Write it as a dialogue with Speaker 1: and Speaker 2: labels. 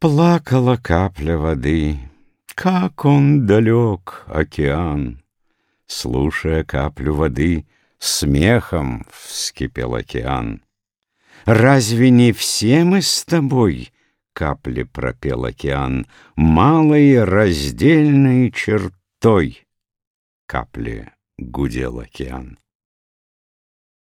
Speaker 1: Плакала капля воды, Как он далек, океан! Слушая каплю воды, Смехом вскипел океан. Разве не все мы с тобой, Капли пропел океан, Малой раздельной чертой? Капли гудел океан.